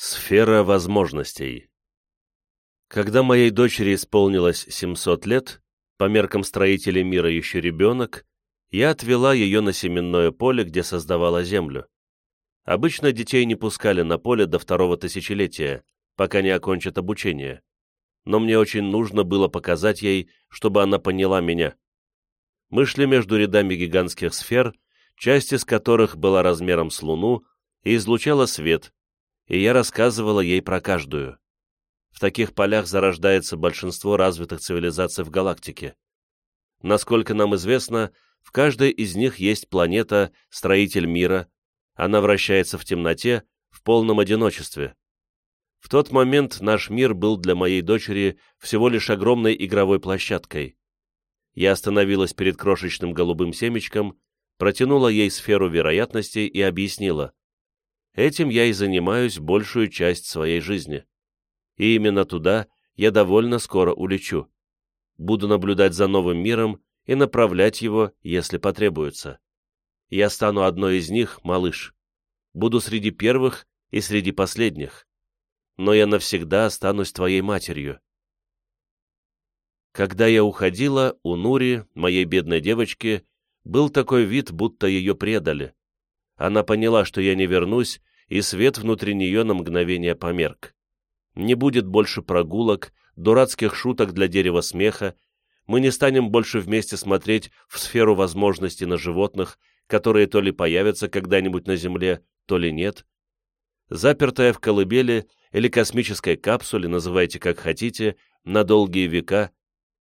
Сфера возможностей Когда моей дочери исполнилось 700 лет, по меркам строителей мира еще ребенок, я отвела ее на семенное поле, где создавала землю. Обычно детей не пускали на поле до второго тысячелетия, пока не окончат обучение. Но мне очень нужно было показать ей, чтобы она поняла меня. Мы шли между рядами гигантских сфер, часть из которых была размером с Луну и излучала свет, и я рассказывала ей про каждую. В таких полях зарождается большинство развитых цивилизаций в галактике. Насколько нам известно, в каждой из них есть планета, строитель мира, она вращается в темноте, в полном одиночестве. В тот момент наш мир был для моей дочери всего лишь огромной игровой площадкой. Я остановилась перед крошечным голубым семечком, протянула ей сферу вероятностей и объяснила. Этим я и занимаюсь большую часть своей жизни. И именно туда я довольно скоро улечу. Буду наблюдать за новым миром и направлять его, если потребуется. Я стану одной из них, малыш. Буду среди первых и среди последних. Но я навсегда останусь твоей матерью. Когда я уходила, у Нури, моей бедной девочки, был такой вид, будто ее предали. Она поняла, что я не вернусь, и свет внутри нее на мгновение померк. Не будет больше прогулок, дурацких шуток для дерева смеха, мы не станем больше вместе смотреть в сферу возможностей на животных, которые то ли появятся когда-нибудь на Земле, то ли нет. Запертая в колыбели или космической капсуле, называйте как хотите, на долгие века,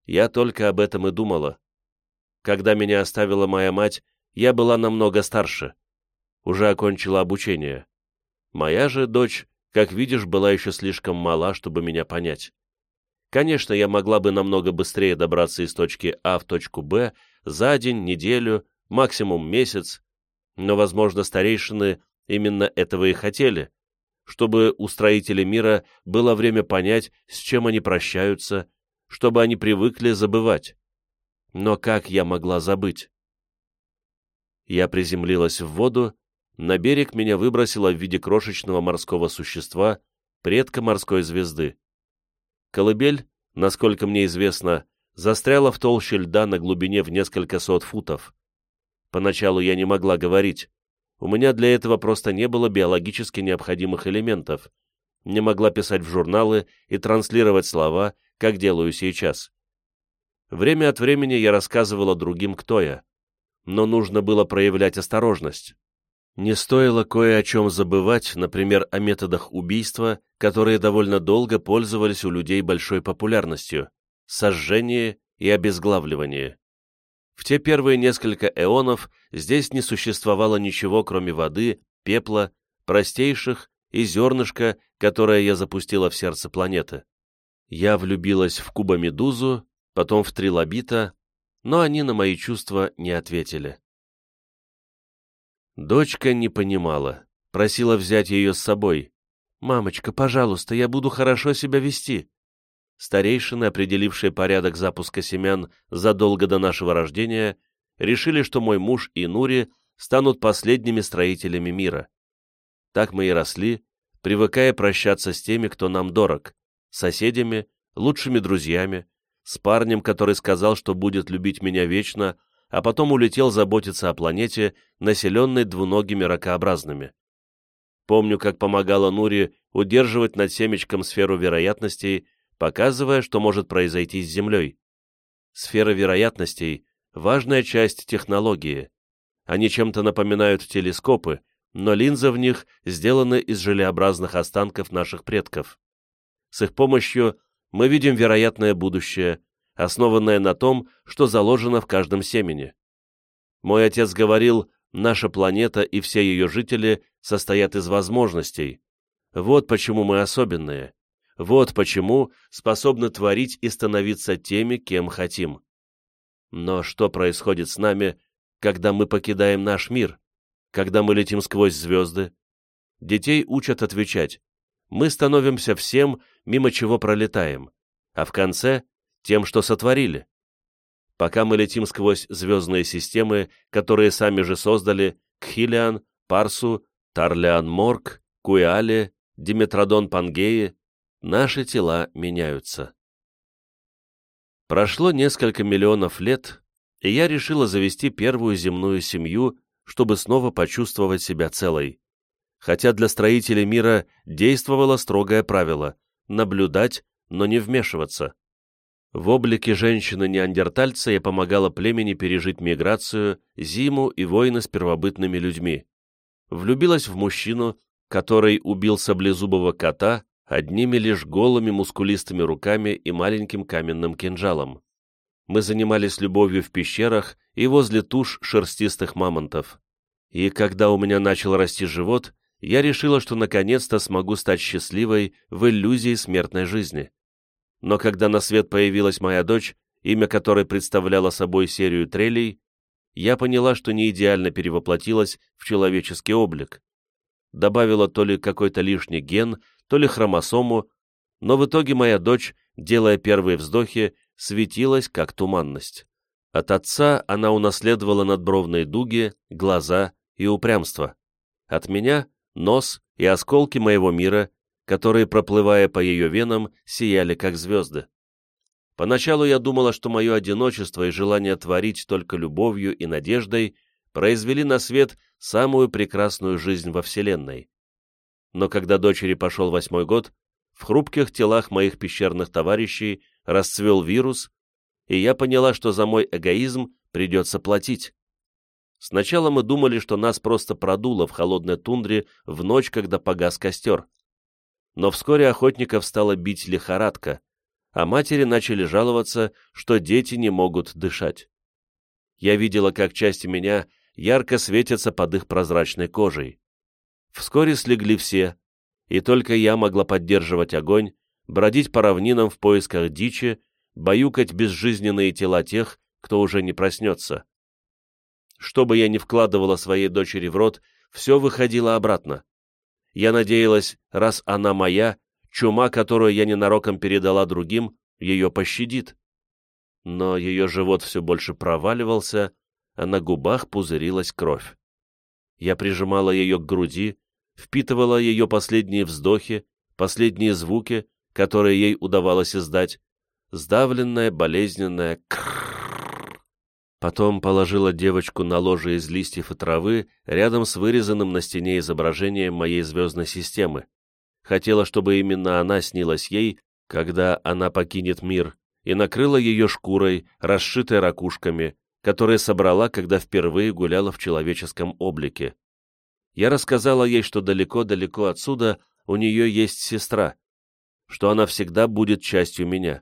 я только об этом и думала. Когда меня оставила моя мать, я была намного старше. Уже окончила обучение. Моя же дочь, как видишь, была еще слишком мала, чтобы меня понять. Конечно, я могла бы намного быстрее добраться из точки А в точку Б за день, неделю, максимум месяц, но, возможно, старейшины именно этого и хотели, чтобы у строителей мира было время понять, с чем они прощаются, чтобы они привыкли забывать. Но как я могла забыть? Я приземлилась в воду, на берег меня выбросило в виде крошечного морского существа, предка морской звезды. Колыбель, насколько мне известно, застряла в толще льда на глубине в несколько сот футов. Поначалу я не могла говорить. У меня для этого просто не было биологически необходимых элементов. Не могла писать в журналы и транслировать слова, как делаю сейчас. Время от времени я рассказывала другим, кто я. Но нужно было проявлять осторожность. Не стоило кое о чем забывать, например, о методах убийства, которые довольно долго пользовались у людей большой популярностью – сожжение и обезглавливание. В те первые несколько эонов здесь не существовало ничего, кроме воды, пепла, простейших и зернышка, которое я запустила в сердце планеты. Я влюбилась в кубомедузу, потом в трилобита, но они на мои чувства не ответили. Дочка не понимала, просила взять ее с собой. «Мамочка, пожалуйста, я буду хорошо себя вести». Старейшины, определившие порядок запуска семян задолго до нашего рождения, решили, что мой муж и Нури станут последними строителями мира. Так мы и росли, привыкая прощаться с теми, кто нам дорог, соседями, лучшими друзьями, с парнем, который сказал, что будет любить меня вечно, а потом улетел заботиться о планете, населенной двуногими ракообразными. Помню, как помогала Нури удерживать над семечком сферу вероятностей, показывая, что может произойти с Землей. Сфера вероятностей – важная часть технологии. Они чем-то напоминают телескопы, но линзы в них сделаны из желеобразных останков наших предков. С их помощью мы видим вероятное будущее, основанное на том, что заложено в каждом семени. Мой отец говорил, наша планета и все ее жители состоят из возможностей. Вот почему мы особенные. Вот почему способны творить и становиться теми, кем хотим. Но что происходит с нами, когда мы покидаем наш мир, когда мы летим сквозь звезды? Детей учат отвечать. Мы становимся всем, мимо чего пролетаем, а в конце тем, что сотворили. Пока мы летим сквозь звездные системы, которые сами же создали Кхилиан, Парсу, Тарлиан Морг, Куиале Диметродон Пангеи, наши тела меняются. Прошло несколько миллионов лет, и я решила завести первую земную семью, чтобы снова почувствовать себя целой. Хотя для строителей мира действовало строгое правило – наблюдать, но не вмешиваться. В облике женщины-неандертальца я помогала племени пережить миграцию, зиму и войны с первобытными людьми. Влюбилась в мужчину, который убил саблезубого кота одними лишь голыми мускулистыми руками и маленьким каменным кинжалом. Мы занимались любовью в пещерах и возле туш шерстистых мамонтов. И когда у меня начал расти живот, я решила, что наконец-то смогу стать счастливой в иллюзии смертной жизни но когда на свет появилась моя дочь, имя которой представляло собой серию трелей, я поняла, что не идеально перевоплотилась в человеческий облик. Добавила то ли какой-то лишний ген, то ли хромосому, но в итоге моя дочь, делая первые вздохи, светилась как туманность. От отца она унаследовала надбровные дуги, глаза и упрямство. От меня — нос и осколки моего мира, которые, проплывая по ее венам, сияли как звезды. Поначалу я думала, что мое одиночество и желание творить только любовью и надеждой произвели на свет самую прекрасную жизнь во Вселенной. Но когда дочери пошел восьмой год, в хрупких телах моих пещерных товарищей расцвел вирус, и я поняла, что за мой эгоизм придется платить. Сначала мы думали, что нас просто продуло в холодной тундре в ночь, когда погас костер но вскоре охотников стала бить лихорадка, а матери начали жаловаться, что дети не могут дышать. Я видела, как части меня ярко светятся под их прозрачной кожей. Вскоре слегли все, и только я могла поддерживать огонь, бродить по равнинам в поисках дичи, баюкать безжизненные тела тех, кто уже не проснется. Что бы я ни вкладывала своей дочери в рот, все выходило обратно. Я надеялась, раз она моя, чума, которую я ненароком передала другим, ее пощадит. Но ее живот все больше проваливался, а на губах пузырилась кровь. Я прижимала ее к груди, впитывала ее последние вздохи, последние звуки, которые ей удавалось издать, сдавленная, болезненная крррр. Потом положила девочку на ложе из листьев и травы рядом с вырезанным на стене изображением моей звездной системы. Хотела, чтобы именно она снилась ей, когда она покинет мир, и накрыла ее шкурой, расшитой ракушками, которые собрала, когда впервые гуляла в человеческом облике. Я рассказала ей, что далеко-далеко отсюда у нее есть сестра, что она всегда будет частью меня.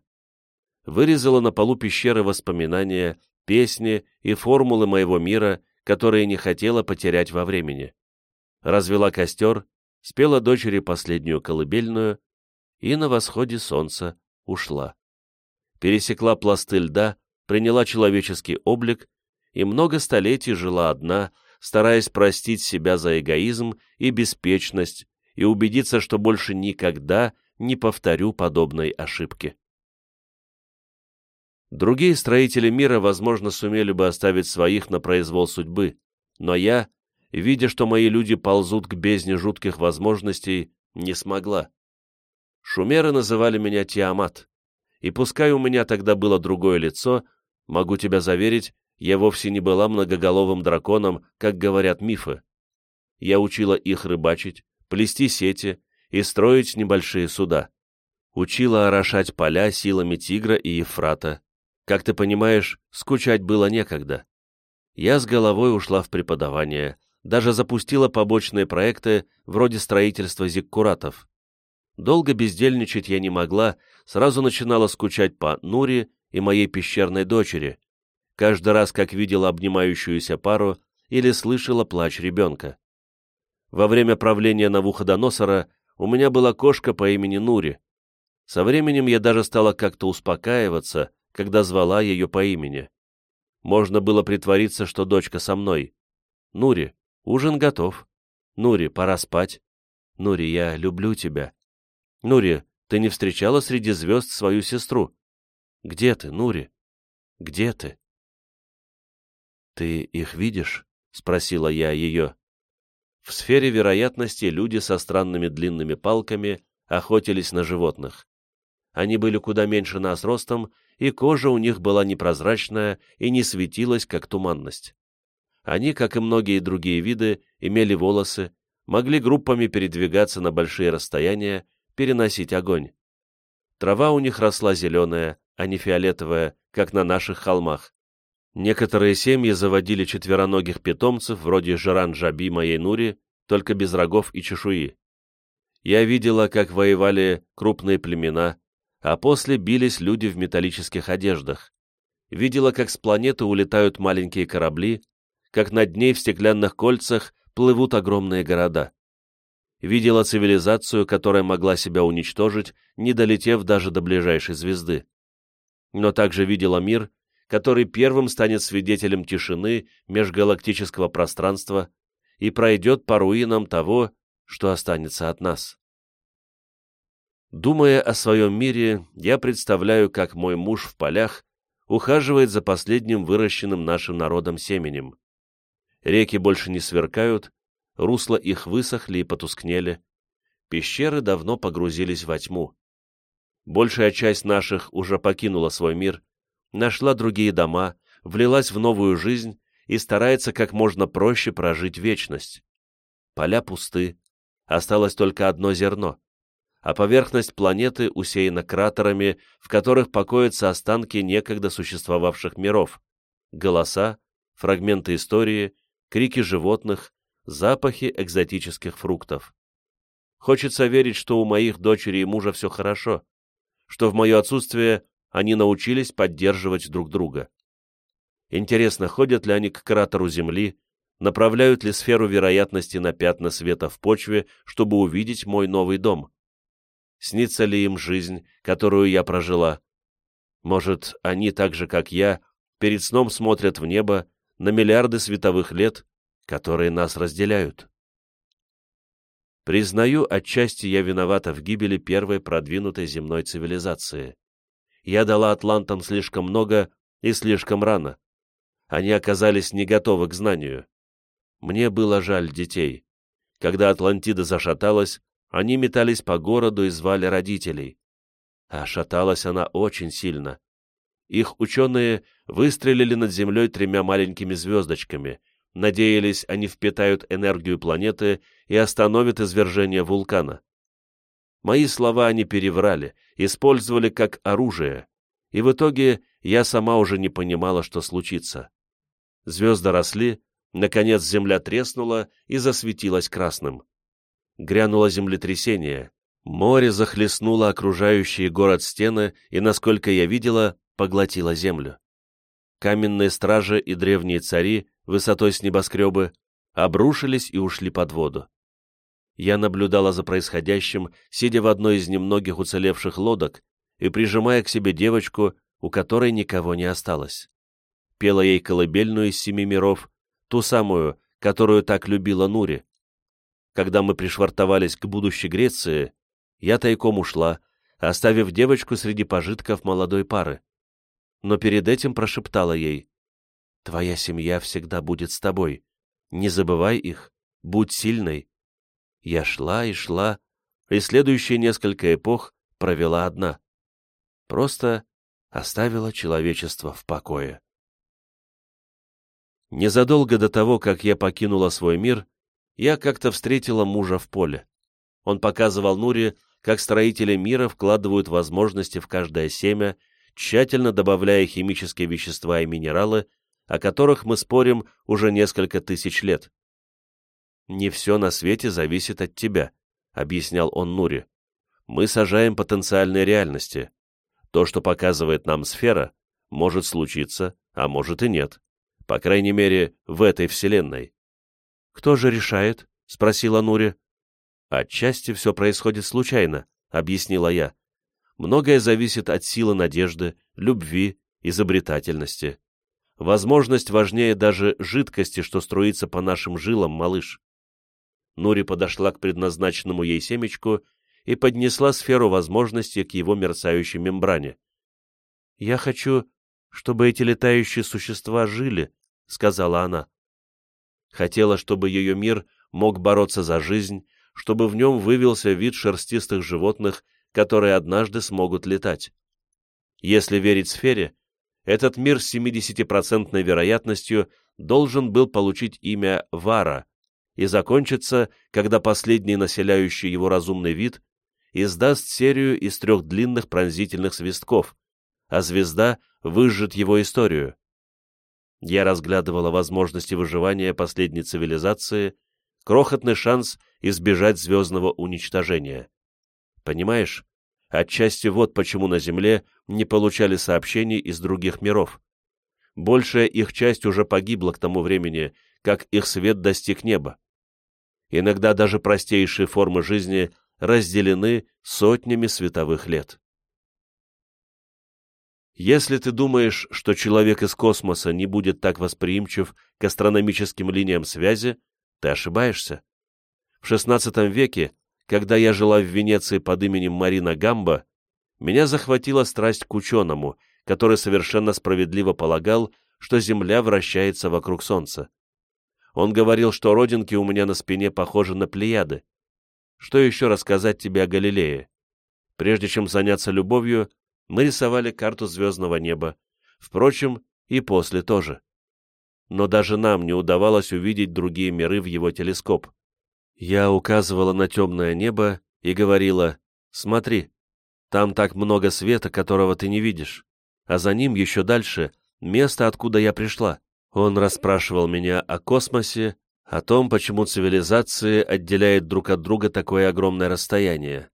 Вырезала на полу пещеры воспоминания песни и формулы моего мира, которые не хотела потерять во времени. Развела костер, спела дочери последнюю колыбельную и на восходе солнца ушла. Пересекла пласты льда, приняла человеческий облик и много столетий жила одна, стараясь простить себя за эгоизм и беспечность и убедиться, что больше никогда не повторю подобной ошибки. Другие строители мира, возможно, сумели бы оставить своих на произвол судьбы, но я, видя, что мои люди ползут к бездне жутких возможностей, не смогла. Шумеры называли меня Тиамат, и пускай у меня тогда было другое лицо, могу тебя заверить, я вовсе не была многоголовым драконом, как говорят мифы. Я учила их рыбачить, плести сети и строить небольшие суда. Учила орошать поля силами тигра и Ефрата, как ты понимаешь, скучать было некогда. Я с головой ушла в преподавание, даже запустила побочные проекты вроде строительства зиккуратов. Долго бездельничать я не могла, сразу начинала скучать по Нуре и моей пещерной дочери, каждый раз, как видела обнимающуюся пару или слышала плач ребенка. Во время правления Навуходоносора у меня была кошка по имени Нури. Со временем я даже стала как-то успокаиваться, когда звала ее по имени. Можно было притвориться, что дочка со мной. «Нури, ужин готов. Нури, пора спать. Нури, я люблю тебя. Нури, ты не встречала среди звезд свою сестру? Где ты, Нури? Где ты?» «Ты их видишь?» — спросила я ее. В сфере вероятности люди со странными длинными палками охотились на животных. Они были куда меньше нас ростом, и кожа у них была непрозрачная и не светилась, как туманность. Они, как и многие другие виды, имели волосы, могли группами передвигаться на большие расстояния, переносить огонь. Трава у них росла зеленая, а не фиолетовая, как на наших холмах. Некоторые семьи заводили четвероногих питомцев, вроде Жиран-Жаби моей Нури, только без рогов и чешуи. Я видела, как воевали крупные племена, а после бились люди в металлических одеждах. Видела, как с планеты улетают маленькие корабли, как над ней в стеклянных кольцах плывут огромные города. Видела цивилизацию, которая могла себя уничтожить, не долетев даже до ближайшей звезды. Но также видела мир, который первым станет свидетелем тишины межгалактического пространства и пройдет по руинам того, что останется от нас. Думая о своем мире, я представляю, как мой муж в полях ухаживает за последним выращенным нашим народом семенем. Реки больше не сверкают, русла их высохли и потускнели. Пещеры давно погрузились во тьму. Большая часть наших уже покинула свой мир, нашла другие дома, влилась в новую жизнь и старается как можно проще прожить вечность. Поля пусты, осталось только одно зерно, а поверхность планеты усеяна кратерами, в которых покоятся останки некогда существовавших миров, голоса, фрагменты истории, крики животных, запахи экзотических фруктов. Хочется верить, что у моих дочери и мужа все хорошо, что в мое отсутствие они научились поддерживать друг друга. Интересно, ходят ли они к кратеру Земли, направляют ли сферу вероятности на пятна света в почве, чтобы увидеть мой новый дом? Снится ли им жизнь, которую я прожила? Может, они так же, как я, перед сном смотрят в небо на миллиарды световых лет, которые нас разделяют? Признаю, отчасти я виновата в гибели первой продвинутой земной цивилизации я дала атлантам слишком много и слишком рано. Они оказались не готовы к знанию. Мне было жаль детей. Когда Атлантида зашаталась, они метались по городу и звали родителей. А шаталась она очень сильно. Их ученые выстрелили над землей тремя маленькими звездочками, надеялись, они впитают энергию планеты и остановят извержение вулкана. Мои слова они переврали, использовали как оружие, и в итоге я сама уже не понимала, что случится. Звезды росли, наконец земля треснула и засветилась красным. Грянуло землетрясение, море захлестнуло окружающие город стены и, насколько я видела, поглотило землю. Каменные стражи и древние цари, высотой с небоскребы, обрушились и ушли под воду. Я наблюдала за происходящим, сидя в одной из немногих уцелевших лодок и прижимая к себе девочку, у которой никого не осталось. Пела ей колыбельную из семи миров, ту самую, которую так любила Нури. Когда мы пришвартовались к будущей Греции, я тайком ушла, оставив девочку среди пожитков молодой пары. Но перед этим прошептала ей, «Твоя семья всегда будет с тобой. Не забывай их, будь сильной, я шла и шла, и следующие несколько эпох провела одна. Просто оставила человечество в покое. Незадолго до того, как я покинула свой мир, я как-то встретила мужа в поле. Он показывал Нуре, как строители мира вкладывают возможности в каждое семя, тщательно добавляя химические вещества и минералы, о которых мы спорим уже несколько тысяч лет. «Не все на свете зависит от тебя», — объяснял он Нури. «Мы сажаем потенциальные реальности. То, что показывает нам сфера, может случиться, а может и нет. По крайней мере, в этой вселенной». «Кто же решает?» — спросила Нури. «Отчасти все происходит случайно», — объяснила я. «Многое зависит от силы надежды, любви, изобретательности. Возможность важнее даже жидкости, что струится по нашим жилам, малыш. Нури подошла к предназначенному ей семечку и поднесла сферу возможностей к его мерцающей мембране. «Я хочу, чтобы эти летающие существа жили», — сказала она. Хотела, чтобы ее мир мог бороться за жизнь, чтобы в нем вывелся вид шерстистых животных, которые однажды смогут летать. Если верить сфере, этот мир с 70% вероятностью должен был получить имя Вара и закончиться, когда последний населяющий его разумный вид издаст серию из трех длинных пронзительных свистков, а звезда выжжет его историю. Я разглядывала возможности выживания последней цивилизации, крохотный шанс избежать звездного уничтожения. Понимаешь, отчасти вот почему на Земле не получали сообщений из других миров. Большая их часть уже погибла к тому времени, как их свет достиг неба. Иногда даже простейшие формы жизни разделены сотнями световых лет. Если ты думаешь, что человек из космоса не будет так восприимчив к астрономическим линиям связи, ты ошибаешься. В XVI веке, когда я жила в Венеции под именем Марина Гамба, меня захватила страсть к ученому, который совершенно справедливо полагал, что Земля вращается вокруг Солнца. Он говорил, что родинки у меня на спине похожи на плеяды. Что еще рассказать тебе о Галилее? Прежде чем заняться любовью, мы рисовали карту звездного неба, впрочем, и после тоже. Но даже нам не удавалось увидеть другие миры в его телескоп. Я указывала на темное небо и говорила, «Смотри, там так много света, которого ты не видишь, а за ним еще дальше место, откуда я пришла». Он расспрашивал меня о космосе, о том, почему цивилизации отделяет друг от друга такое огромное расстояние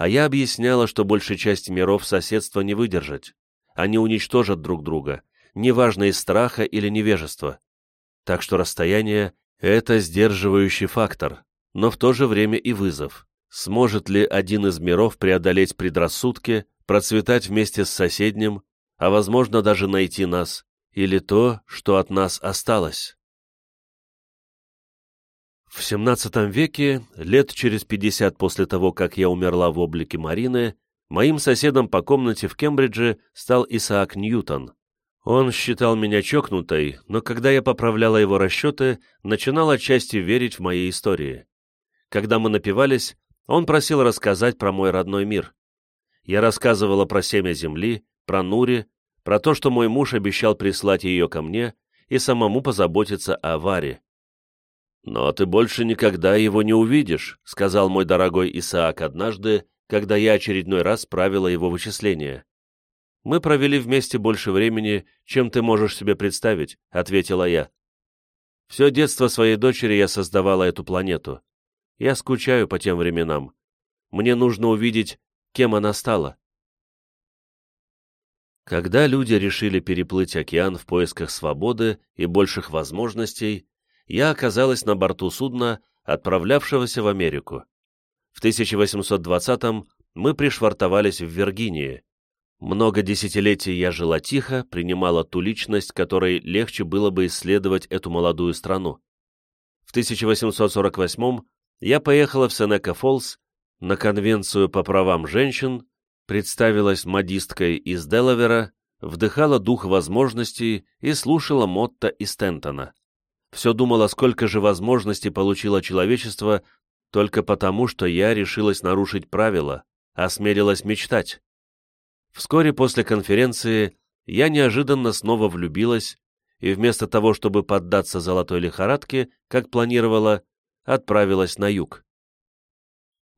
а я объясняла, что большей части миров соседства не выдержать. Они уничтожат друг друга, неважно из страха или невежества. Так что расстояние — это сдерживающий фактор, но в то же время и вызов. Сможет ли один из миров преодолеть предрассудки, процветать вместе с соседним, а возможно даже найти нас, или то, что от нас осталось? В XVII веке, лет через 50 после того, как я умерла в облике Марины, моим соседом по комнате в Кембридже стал Исаак Ньютон. Он считал меня чокнутой, но когда я поправляла его расчеты, начинал отчасти верить в мои истории. Когда мы напивались, он просил рассказать про мой родной мир. Я рассказывала про семя Земли, про Нури, про то, что мой муж обещал прислать ее ко мне и самому позаботиться о Варе. «Но ты больше никогда его не увидишь», — сказал мой дорогой Исаак однажды, когда я очередной раз правила его вычисления. «Мы провели вместе больше времени, чем ты можешь себе представить», — ответила я. «Все детство своей дочери я создавала эту планету. Я скучаю по тем временам. Мне нужно увидеть, кем она стала». Когда люди решили переплыть океан в поисках свободы и больших возможностей, я оказалась на борту судна, отправлявшегося в Америку. В 1820-м мы пришвартовались в Виргинии. Много десятилетий я жила тихо, принимала ту личность, которой легче было бы исследовать эту молодую страну. В 1848-м я поехала в Сенека-Фоллс на конвенцию по правам женщин, представилась модисткой из Делавера, вдыхала дух возможностей и слушала Мотта и Стентона все думала, сколько же возможностей получило человечество только потому, что я решилась нарушить правила, осмелилась мечтать. Вскоре после конференции я неожиданно снова влюбилась и вместо того, чтобы поддаться золотой лихорадке, как планировала, отправилась на юг.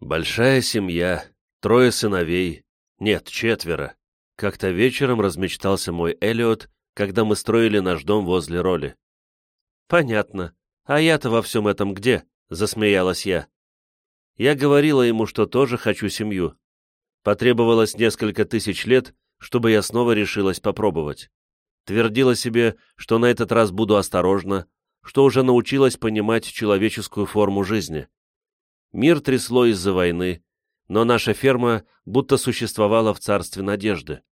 Большая семья, трое сыновей, нет, четверо. Как-то вечером размечтался мой Элиот, когда мы строили наш дом возле роли. «Понятно. А я-то во всем этом где?» — засмеялась я. Я говорила ему, что тоже хочу семью. Потребовалось несколько тысяч лет, чтобы я снова решилась попробовать. Твердила себе, что на этот раз буду осторожна, что уже научилась понимать человеческую форму жизни. Мир трясло из-за войны, но наша ферма будто существовала в царстве надежды.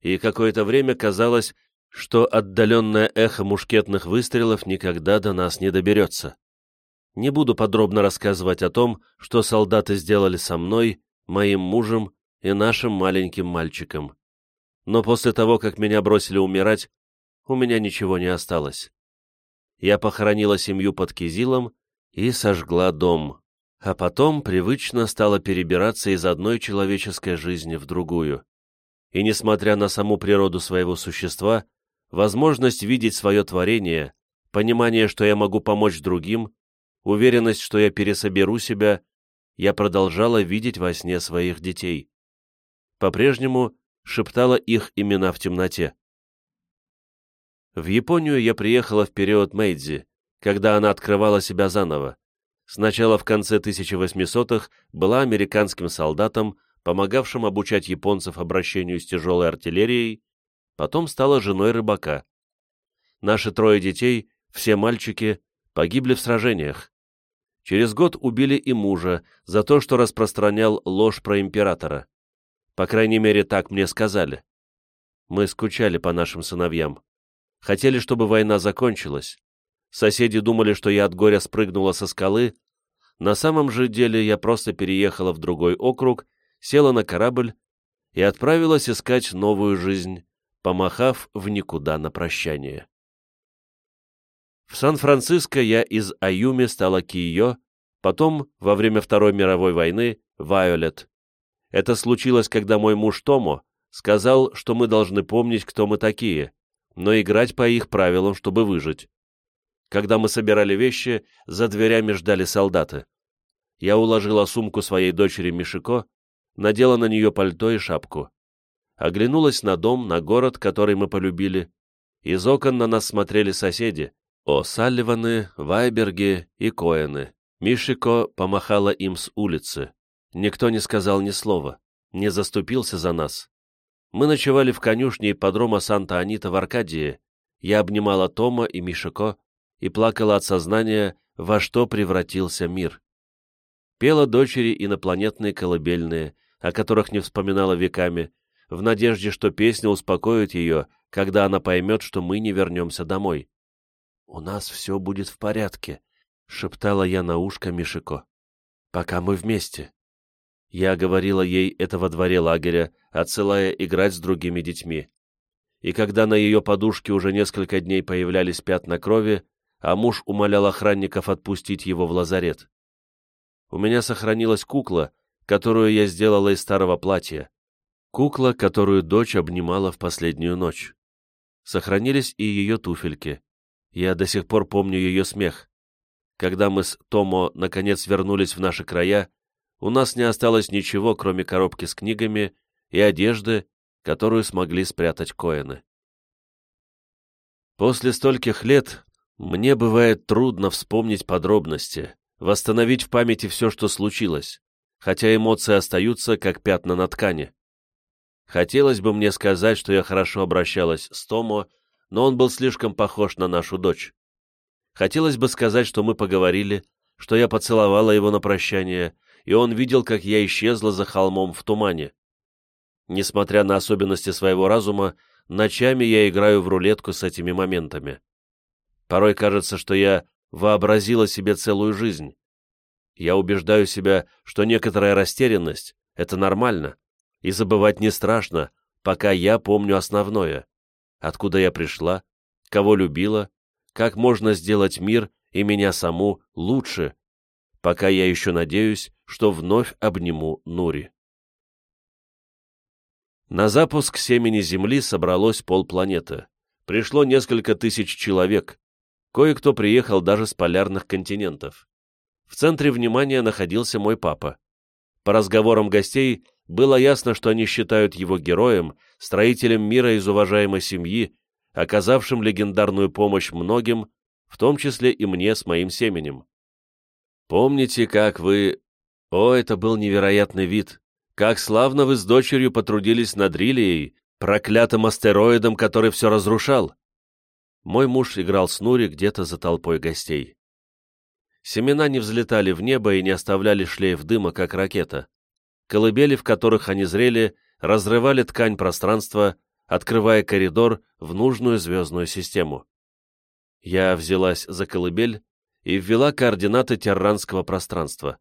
И какое-то время казалось, что отдаленное эхо мушкетных выстрелов никогда до нас не доберется. Не буду подробно рассказывать о том, что солдаты сделали со мной, моим мужем и нашим маленьким мальчиком. Но после того, как меня бросили умирать, у меня ничего не осталось. Я похоронила семью под Кизилом и сожгла дом, а потом привычно стала перебираться из одной человеческой жизни в другую. И несмотря на саму природу своего существа, возможность видеть свое творение, понимание, что я могу помочь другим, уверенность, что я пересоберу себя, я продолжала видеть во сне своих детей. По-прежнему шептала их имена в темноте. В Японию я приехала в период Мэйдзи, когда она открывала себя заново. Сначала в конце 1800-х была американским солдатом, помогавшим обучать японцев обращению с тяжелой артиллерией, потом стала женой рыбака. Наши трое детей, все мальчики, погибли в сражениях. Через год убили и мужа за то, что распространял ложь про императора. По крайней мере, так мне сказали. Мы скучали по нашим сыновьям. Хотели, чтобы война закончилась. Соседи думали, что я от горя спрыгнула со скалы. На самом же деле я просто переехала в другой округ, села на корабль и отправилась искать новую жизнь, помахав в никуда на прощание. В Сан-Франциско я из Аюми стала Кио, потом, во время Второй мировой войны, Вайолет. Это случилось, когда мой муж Томо сказал, что мы должны помнить, кто мы такие, но играть по их правилам, чтобы выжить. Когда мы собирали вещи, за дверями ждали солдаты. Я уложила сумку своей дочери Мишико, надела на нее пальто и шапку. Оглянулась на дом, на город, который мы полюбили. Из окон на нас смотрели соседи, о Салливаны, Вайберги и Коэны. Мишико помахала им с улицы. Никто не сказал ни слова, не заступился за нас. Мы ночевали в конюшне ипподрома Санта-Анита в Аркадии. Я обнимала Тома и Мишико и плакала от сознания, во что превратился мир. Пела дочери инопланетные колыбельные, о которых не вспоминала веками, в надежде, что песня успокоит ее, когда она поймет, что мы не вернемся домой. «У нас все будет в порядке», — шептала я на ушко Мишико. «Пока мы вместе». Я говорила ей это во дворе лагеря, отсылая играть с другими детьми. И когда на ее подушке уже несколько дней появлялись пятна крови, а муж умолял охранников отпустить его в лазарет. У меня сохранилась кукла, которую я сделала из старого платья. Кукла, которую дочь обнимала в последнюю ночь. Сохранились и ее туфельки. Я до сих пор помню ее смех. Когда мы с Томо наконец вернулись в наши края, у нас не осталось ничего, кроме коробки с книгами и одежды, которую смогли спрятать Коэны. После стольких лет мне бывает трудно вспомнить подробности, восстановить в памяти все, что случилось, хотя эмоции остаются, как пятна на ткани. Хотелось бы мне сказать, что я хорошо обращалась с Томо но он был слишком похож на нашу дочь. Хотелось бы сказать, что мы поговорили, что я поцеловала его на прощание, и он видел, как я исчезла за холмом в тумане. Несмотря на особенности своего разума, ночами я играю в рулетку с этими моментами. Порой кажется, что я вообразила себе целую жизнь. Я убеждаю себя, что некоторая растерянность — это нормально, и забывать не страшно, пока я помню основное откуда я пришла, кого любила, как можно сделать мир и меня саму лучше, пока я еще надеюсь, что вновь обниму Нури. На запуск семени Земли собралось полпланеты. Пришло несколько тысяч человек. Кое-кто приехал даже с полярных континентов. В центре внимания находился мой папа. По разговорам гостей было ясно, что они считают его героем, строителем мира из уважаемой семьи, оказавшим легендарную помощь многим, в том числе и мне с моим семенем. Помните, как вы... О, это был невероятный вид! Как славно вы с дочерью потрудились над Рилией, проклятым астероидом, который все разрушал! Мой муж играл с Нури где-то за толпой гостей. Семена не взлетали в небо и не оставляли шлейф дыма, как ракета колыбели, в которых они зрели, разрывали ткань пространства, открывая коридор в нужную звездную систему. Я взялась за колыбель и ввела координаты терранского пространства.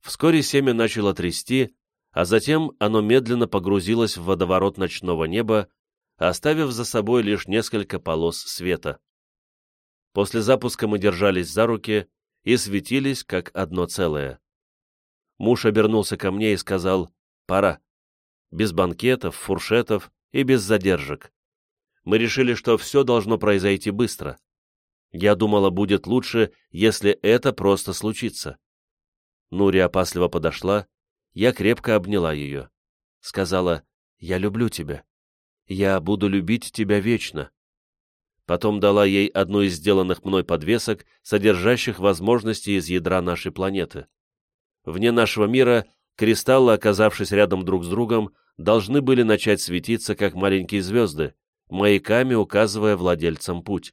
Вскоре семя начало трясти, а затем оно медленно погрузилось в водоворот ночного неба, оставив за собой лишь несколько полос света. После запуска мы держались за руки, и светились, как одно целое. Муж обернулся ко мне и сказал «Пора». Без банкетов, фуршетов и без задержек. Мы решили, что все должно произойти быстро. Я думала, будет лучше, если это просто случится. Нури опасливо подошла, я крепко обняла ее. Сказала, «Я люблю тебя. Я буду любить тебя вечно». Потом дала ей одну из сделанных мной подвесок, содержащих возможности из ядра нашей планеты. Вне нашего мира кристаллы, оказавшись рядом друг с другом, должны были начать светиться, как маленькие звезды, маяками указывая владельцам путь.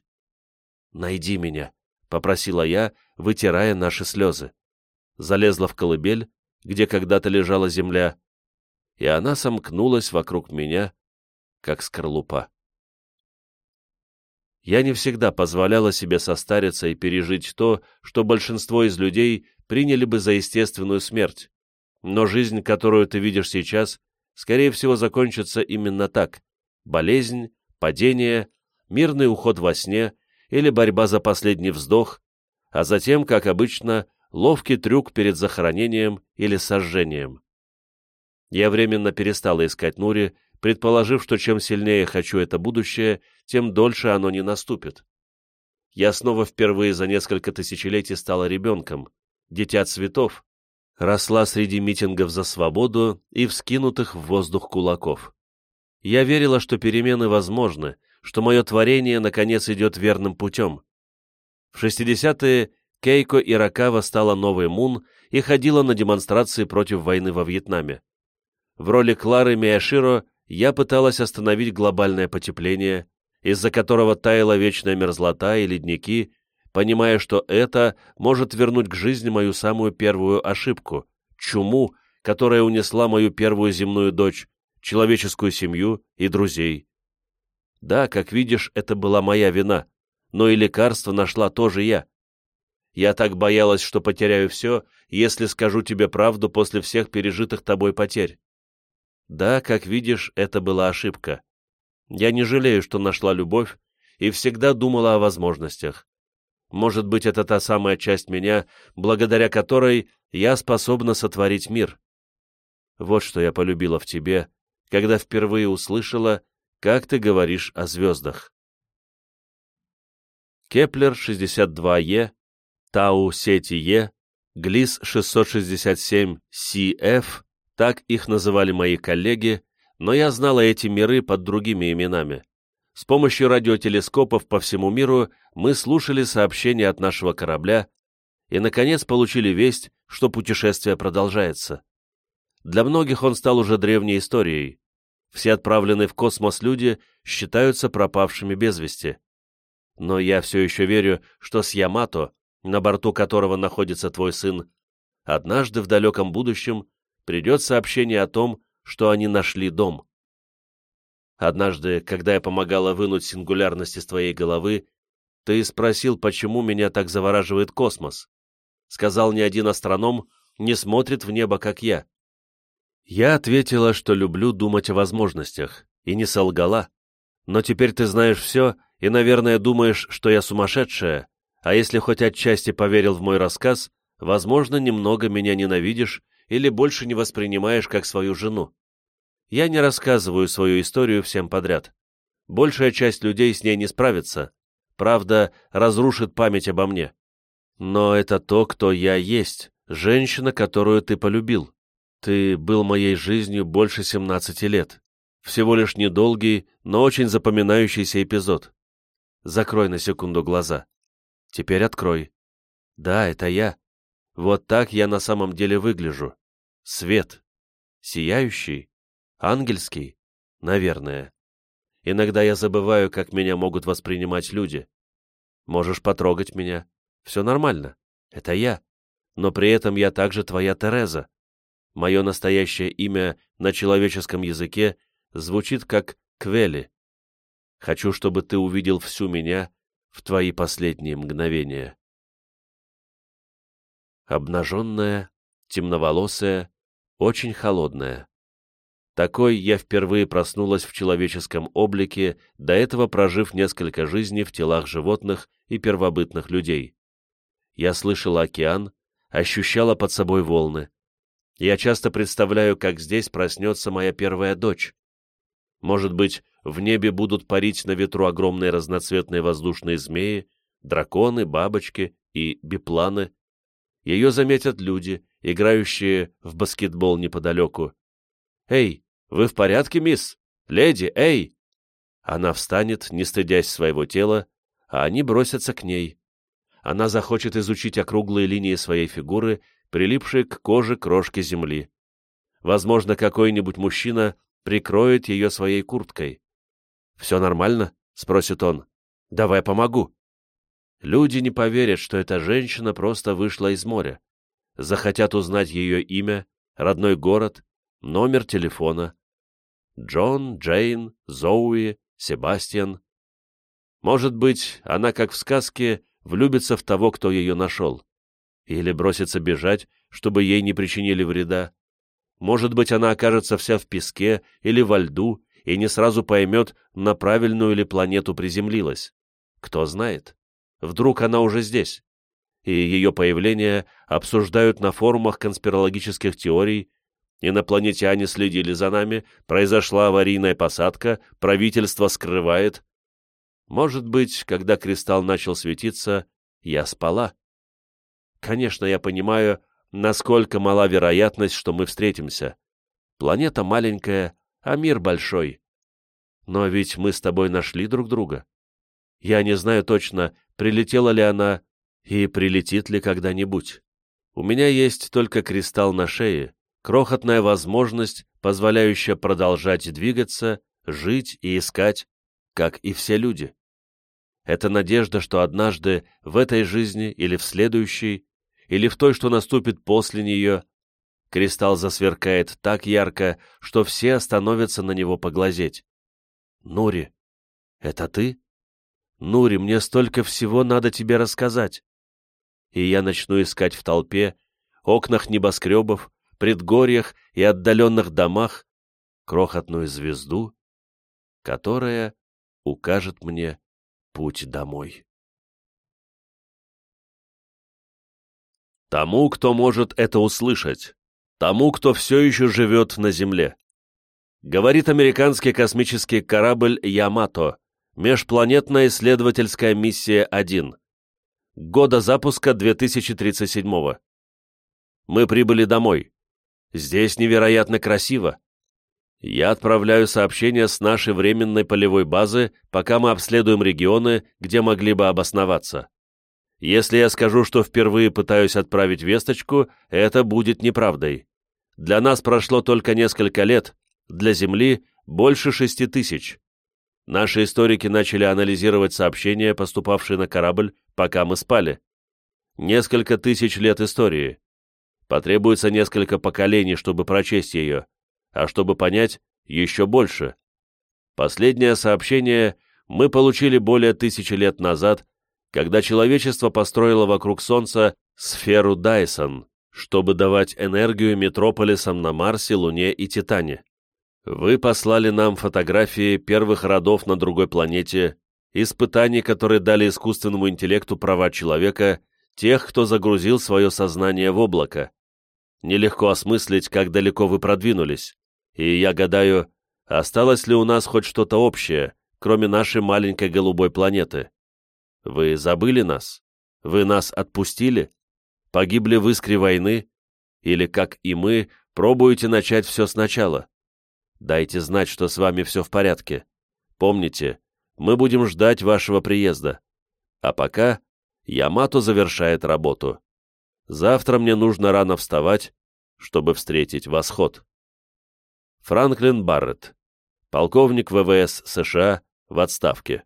«Найди меня», — попросила я, вытирая наши слезы. Залезла в колыбель, где когда-то лежала земля, и она сомкнулась вокруг меня, как скорлупа. Я не всегда позволяла себе состариться и пережить то, что большинство из людей приняли бы за естественную смерть, но жизнь, которую ты видишь сейчас, скорее всего, закончится именно так — болезнь, падение, мирный уход во сне или борьба за последний вздох, а затем, как обычно, ловкий трюк перед захоронением или сожжением. Я временно перестала искать Нури, предположив, что чем сильнее хочу это будущее, тем дольше оно не наступит. Я снова впервые за несколько тысячелетий стала ребенком, дитя цветов, росла среди митингов за свободу и вскинутых в воздух кулаков. Я верила, что перемены возможны, что мое творение, наконец, идет верным путем. В 60-е Кейко Иракава стала новой Мун и ходила на демонстрации против войны во Вьетнаме. В роли Клары Мияширо я пыталась остановить глобальное потепление, из-за которого таяла вечная мерзлота и ледники, понимая, что это может вернуть к жизни мою самую первую ошибку — чуму, которая унесла мою первую земную дочь, человеческую семью и друзей. Да, как видишь, это была моя вина, но и лекарство нашла тоже я. Я так боялась, что потеряю все, если скажу тебе правду после всех пережитых тобой потерь. Да, как видишь, это была ошибка. Я не жалею, что нашла любовь и всегда думала о возможностях. Может быть, это та самая часть меня, благодаря которой я способна сотворить мир. Вот что я полюбила в тебе, когда впервые услышала, как ты говоришь о звездах. Кеплер 62Е, Тау Сети Е, Глис 667 CF, так их называли мои коллеги, но я знала эти миры под другими именами. С помощью радиотелескопов по всему миру мы слушали сообщения от нашего корабля и, наконец, получили весть, что путешествие продолжается. Для многих он стал уже древней историей. Все отправленные в космос люди считаются пропавшими без вести. Но я все еще верю, что с Ямато, на борту которого находится твой сын, однажды в далеком будущем придет сообщение о том, что они нашли дом. Однажды, когда я помогала вынуть сингулярность из твоей головы, ты спросил, почему меня так завораживает космос. Сказал, ни один астроном не смотрит в небо, как я. Я ответила, что люблю думать о возможностях, и не солгала. Но теперь ты знаешь все, и, наверное, думаешь, что я сумасшедшая, а если хоть отчасти поверил в мой рассказ, возможно, немного меня ненавидишь или больше не воспринимаешь как свою жену. Я не рассказываю свою историю всем подряд. Большая часть людей с ней не справится. Правда, разрушит память обо мне. Но это то, кто я есть, женщина, которую ты полюбил. Ты был моей жизнью больше 17 лет. Всего лишь недолгий, но очень запоминающийся эпизод. Закрой на секунду глаза. Теперь открой. Да, это я. Вот так я на самом деле выгляжу. Свет. Сияющий. Ангельский? Наверное. Иногда я забываю, как меня могут воспринимать люди. Можешь потрогать меня. Все нормально. Это я. Но при этом я также твоя Тереза. Мое настоящее имя на человеческом языке звучит как Квели. Хочу, чтобы ты увидел всю меня в твои последние мгновения. Обнаженная, темноволосая, очень холодная. Такой я впервые проснулась в человеческом облике, до этого прожив несколько жизней в телах животных и первобытных людей. Я слышала океан, ощущала под собой волны. Я часто представляю, как здесь проснется моя первая дочь. Может быть, в небе будут парить на ветру огромные разноцветные воздушные змеи, драконы, бабочки и бипланы. Ее заметят люди, играющие в баскетбол неподалеку. «Эй, вы в порядке, мисс? Леди, эй!» Она встанет, не стыдясь своего тела, а они бросятся к ней. Она захочет изучить округлые линии своей фигуры, прилипшие к коже крошки земли. Возможно, какой-нибудь мужчина прикроет ее своей курткой. «Все нормально?» — спросит он. «Давай помогу». Люди не поверят, что эта женщина просто вышла из моря. Захотят узнать ее имя, родной город, номер телефона. Джон, Джейн, Зоуи, Себастьян. Может быть, она, как в сказке, влюбится в того, кто ее нашел. Или бросится бежать, чтобы ей не причинили вреда. Может быть, она окажется вся в песке или во льду и не сразу поймет, на правильную ли планету приземлилась. Кто знает? Вдруг она уже здесь? И ее появление обсуждают на форумах конспирологических теорий, инопланетяне следили за нами, произошла аварийная посадка, правительство скрывает. Может быть, когда кристалл начал светиться, я спала. Конечно, я понимаю, насколько мала вероятность, что мы встретимся. Планета маленькая, а мир большой. Но ведь мы с тобой нашли друг друга. Я не знаю точно, прилетела ли она и прилетит ли когда-нибудь. У меня есть только кристалл на шее, крохотная возможность, позволяющая продолжать двигаться, жить и искать, как и все люди. Это надежда, что однажды в этой жизни или в следующей, или в той, что наступит после нее, кристалл засверкает так ярко, что все остановятся на него поглазеть. «Нури, это ты?» Нури, мне столько всего надо тебе рассказать. И я начну искать в толпе, окнах небоскребов, предгорьях и отдаленных домах крохотную звезду, которая укажет мне путь домой. Тому, кто может это услышать, тому, кто все еще живет на Земле. Говорит американский космический корабль «Ямато», Межпланетная исследовательская миссия 1. Года запуска 2037 -го. Мы прибыли домой. Здесь невероятно красиво. Я отправляю сообщения с нашей временной полевой базы, пока мы обследуем регионы, где могли бы обосноваться. Если я скажу, что впервые пытаюсь отправить весточку, это будет неправдой. Для нас прошло только несколько лет, для Земли больше шести тысяч. Наши историки начали анализировать сообщения, поступавшие на корабль, пока мы спали. Несколько тысяч лет истории. Потребуется несколько поколений, чтобы прочесть ее, а чтобы понять, еще больше. Последнее сообщение мы получили более тысячи лет назад, когда человечество построило вокруг Солнца сферу Дайсон, чтобы давать энергию метрополисам на Марсе, Луне и Титане. Вы послали нам фотографии первых родов на другой планете, испытаний, которые дали искусственному интеллекту права человека, тех, кто загрузил свое сознание в облако. Нелегко осмыслить, как далеко вы продвинулись, и я гадаю, осталось ли у нас хоть что-то общее, кроме нашей маленькой голубой планеты. Вы забыли нас? Вы нас отпустили? Погибли в искре войны? Или, как и мы, пробуете начать все сначала? Дайте знать, что с вами все в порядке. Помните, мы будем ждать вашего приезда. А пока Ямато завершает работу. Завтра мне нужно рано вставать, чтобы встретить восход. Франклин Барретт, полковник ВВС США в отставке.